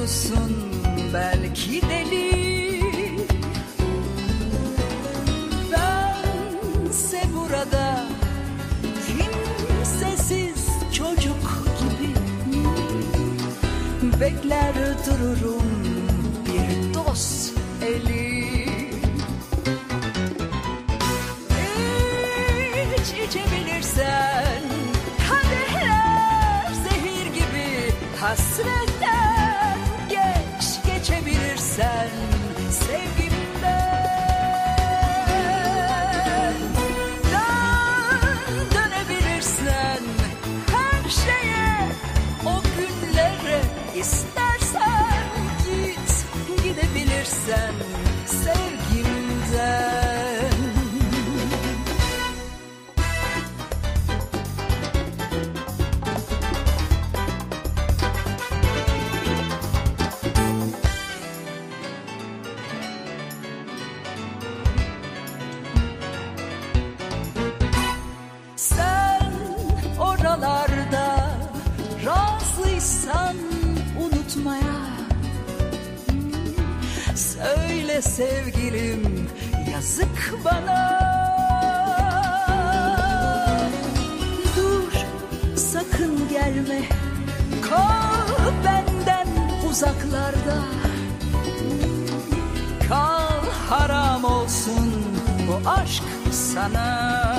mutlusun belki deli. Bense burada kimsesiz çocuk gibi. Bekler dururum bir dost eli. İç içebilirsen Kadehler zehir gibi Hasretten gidebilirsen sevgimden Sevgilim yazık bana. Dur sakın gelme. Kal benden uzaklarda. Kal haram olsun bu aşk sana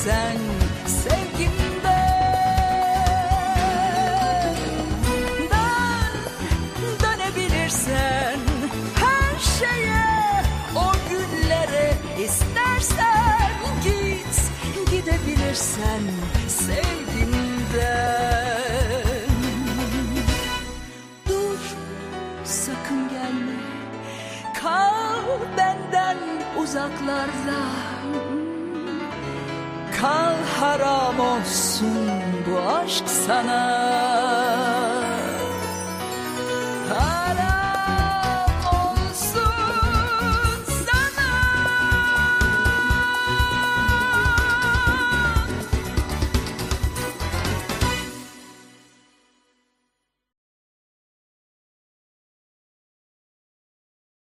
geçebilirsen sevgimden dön dönebilirsen her şeye o günlere istersen git gidebilirsen sevgimden. Dur sakın gelme. Kal benden uzaklarda Kal haram olsun bu aşk sana